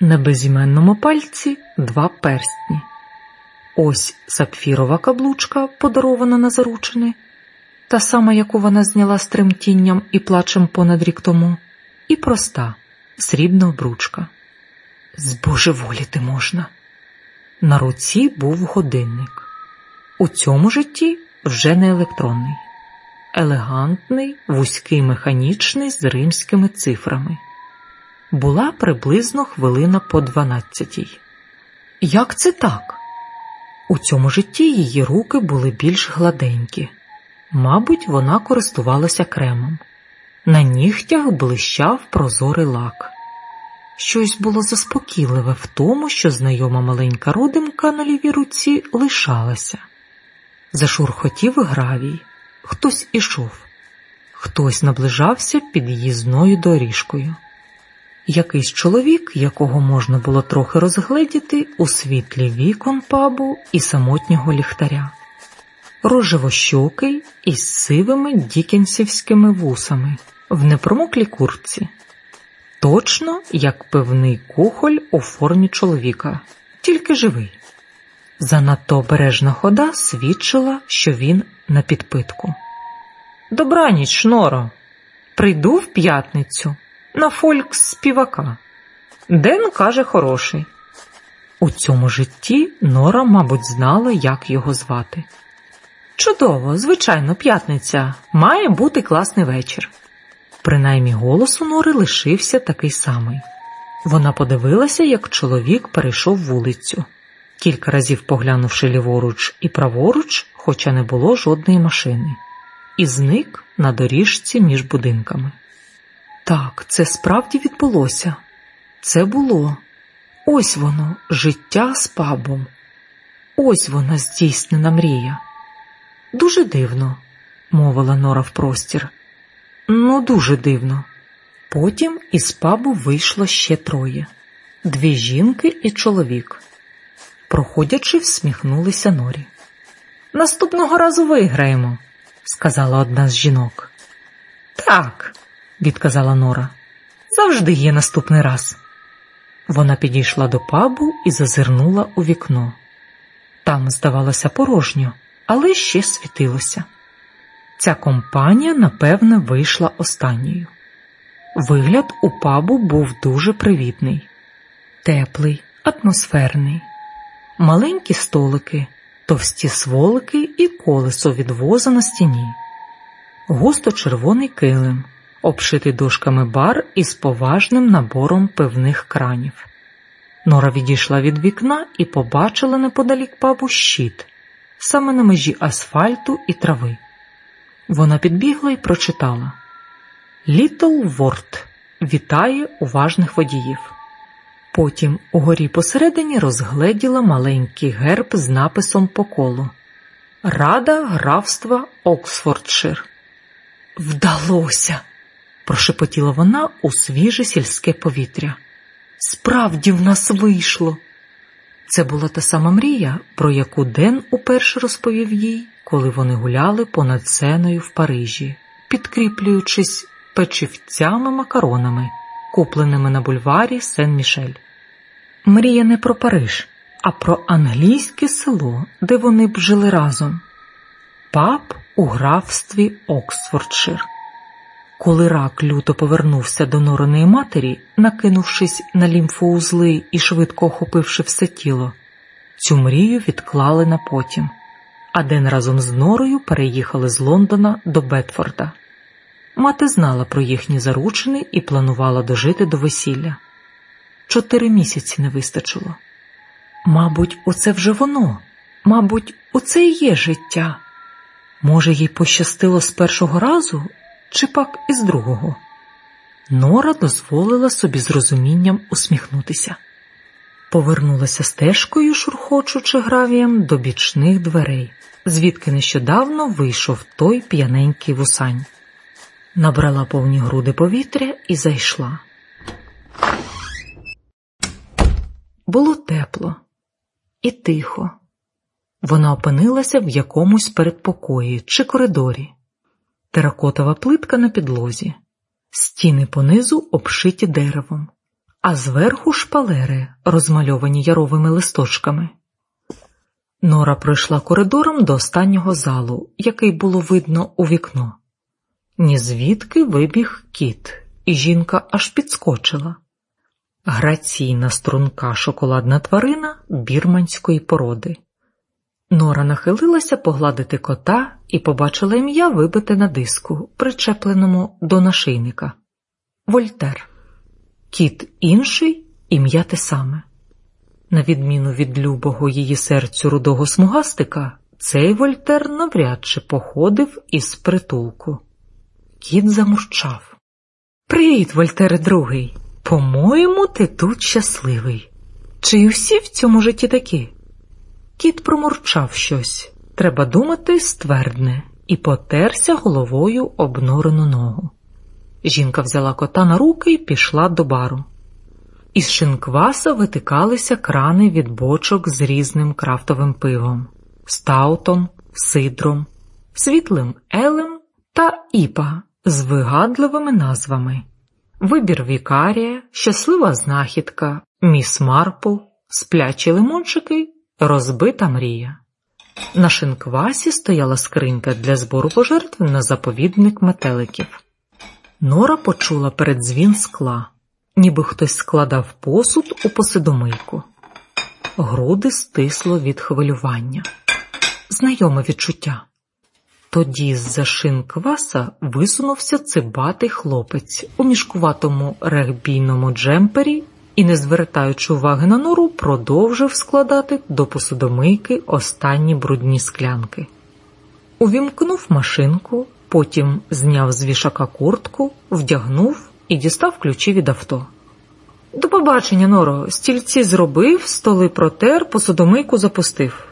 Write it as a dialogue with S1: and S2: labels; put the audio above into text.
S1: На безіменному пальці два перстні. Ось сапфірова каблучка, подарована на заручини, та сама, яку вона зняла з тремтінням і плачем понад рік тому, і проста срібна обручка. Збожеволіти можна. На руці був годинник. У цьому житті вже не електронний, елегантний, вузький механічний з римськими цифрами. Була приблизно хвилина по дванадцятій. Як це так? У цьому житті її руки були більш гладенькі. Мабуть, вона користувалася кремом. На нігтях блищав прозорий лак. Щось було заспокійливе в тому, що знайома маленька родимка на лівій руці лишалася. Зашурхотів гравій, хтось ішов, хтось наближався під'їзною доріжкою. Якийсь чоловік, якого можна було трохи розгледіти у світлі вікон пабу і самотнього ліхтаря, рожевощокий із сивими дікенсівськими вусами в непромоклій курці, точно як певний кухоль у формі чоловіка, тільки живий. Занадто обережна хода свідчила, що він на підпитку. Добраніч, шноро, прийду в п'ятницю на фольк співака. Ден каже хороший. У цьому житті Нора, мабуть, знала, як його звати. Чудово, звичайно, п'ятниця має бути класний вечір. Принаймні голос у Нори лишився такий самий. Вона подивилася, як чоловік перейшов вулицю, кілька разів поглянувши ліворуч і праворуч, хоча не було жодної машини, і зник на доріжці між будинками. Так, це справді відбулося. Це було. Ось воно, життя з пабом. Ось вона здійснена мрія. Дуже дивно, мовила Нора в простір. Ну, дуже дивно. Потім із пабу вийшло ще троє дві жінки і чоловік. Проходячи, всміхнулися Норі. Наступного разу виграємо, сказала одна з жінок. Так, відказала Нора. Завжди є наступний раз. Вона підійшла до пабу і зазирнула у вікно. Там, здавалося, порожньо, але ще світилося. Ця компанія, напевне, вийшла останньою. Вигляд у пабу був дуже привітний, теплий, атмосферний, маленькі столики, товсті сволики і колесо від воза на стіні, густо червоний килим обшитий дошками бар із поважним набором пивних кранів. Нора відійшла від вікна і побачила неподалік пабу щит, саме на межі асфальту і трави. Вона підбігла і прочитала Літл Ворд вітає уважних водіїв. Потім угорі посередині розгледіла маленький герб з написом по колу Рада графства Оксфордшир. Вдалося! Прошепотіла вона у свіже сільське повітря. Справді в нас вийшло. Це була та сама мрія, про яку Ден уперше розповів їй, коли вони гуляли понад сценою в Парижі, підкріплюючись печивцями макаронами, купленими на бульварі Сен-Мішель. Мрія не про Париж, а про англійське село, де вони б жили разом. Пап у графстві Оксфордшир. Коли рак люто повернувся до нореної матері, накинувшись на лімфоузли і швидко охопивши все тіло, цю мрію відклали на потім, а Ден разом з норою переїхали з Лондона до Бетфорда. Мати знала про їхні заручини і планувала дожити до весілля. Чотири місяці не вистачило. Мабуть, оце вже воно, мабуть, оце і є життя. Може, їй пощастило з першого разу, чи пак із другого. Нора дозволила собі з розумінням усміхнутися, повернулася стежкою, шурхочучи гравієм до бічних дверей, звідки нещодавно вийшов той п'яненький вусань, набрала повні груди повітря і зайшла. Було тепло і тихо. Вона опинилася в якомусь передпокої чи коридорі теракотова плитка на підлозі, стіни понизу обшиті деревом, а зверху шпалери, розмальовані яровими листочками. Нора пройшла коридором до останнього залу, який було видно у вікно. Ні звідки вибіг кіт, і жінка аж підскочила. Граційна струнка шоколадна тварина бірманської породи. Нора нахилилася погладити кота і побачила ім'я вибите на диску, причепленому до нашийника. Вольтер. Кіт інший, ім'я те саме. На відміну від любого її серцю рудого смугастика, цей Вольтер навряд чи походив із притулку. Кіт замурчав. Привіт, Вольтере другий. По-моєму, ти тут щасливий. Чи й усі в цьому житті такі? Кіт промурчав щось, треба думати, ствердне, і потерся головою об норену ногу. Жінка взяла кота на руки і пішла до бару. Із шинкваса витикалися крани від бочок з різним крафтовим пивом, стаутом, сидром, світлим елем та іпа з вигадливими назвами Вибір Вікарія, Щаслива знахідка, Міс Марпл, Сплячі лимончики, Розбита мрія. На шинквасі стояла скринька для збору пожертв на заповідник метеликів. Нора почула передзвін скла, ніби хтось складав посуд у посидомийку. Груди стисло від хвилювання. Знайоме відчуття. Тоді з-за шин кваса висунувся цибатий хлопець у мішкуватому регбійному джемпері і, не звертаючи уваги на нору, продовжив складати до посудомийки останні брудні склянки. Увімкнув машинку, потім зняв з вішака куртку, вдягнув і дістав ключі від авто. До побачення, Норо, стільці зробив, столи протер, посудомийку запустив.